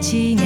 情。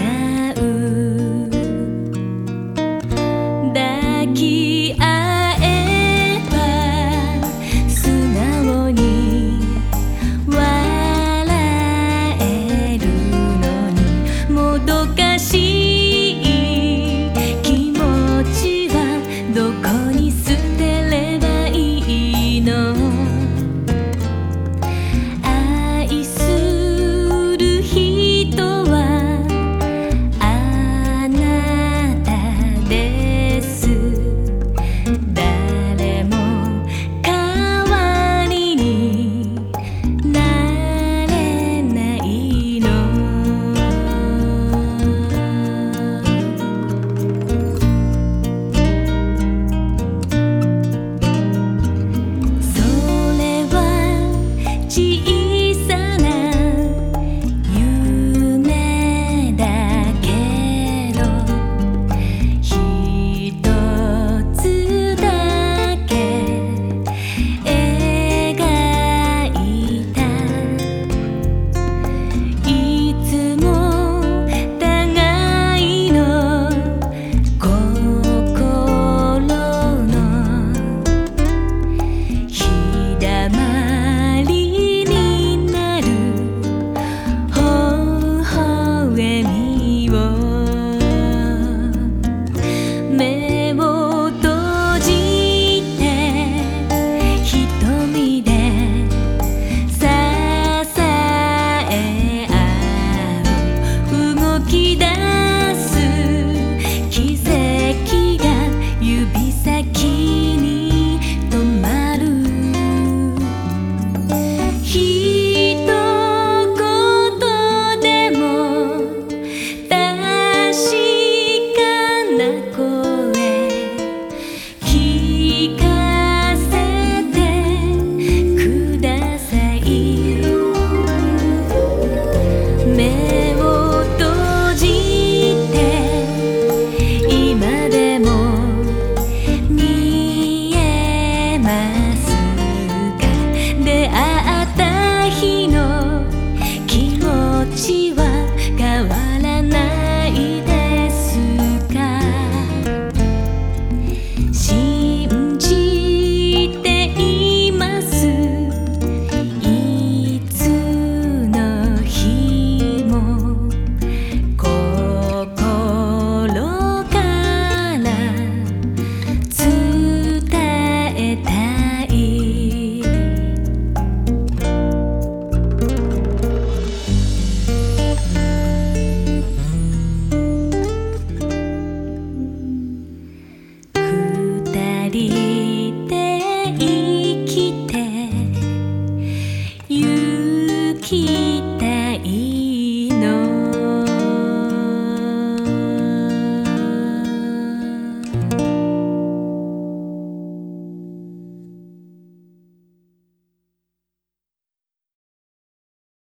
聞いて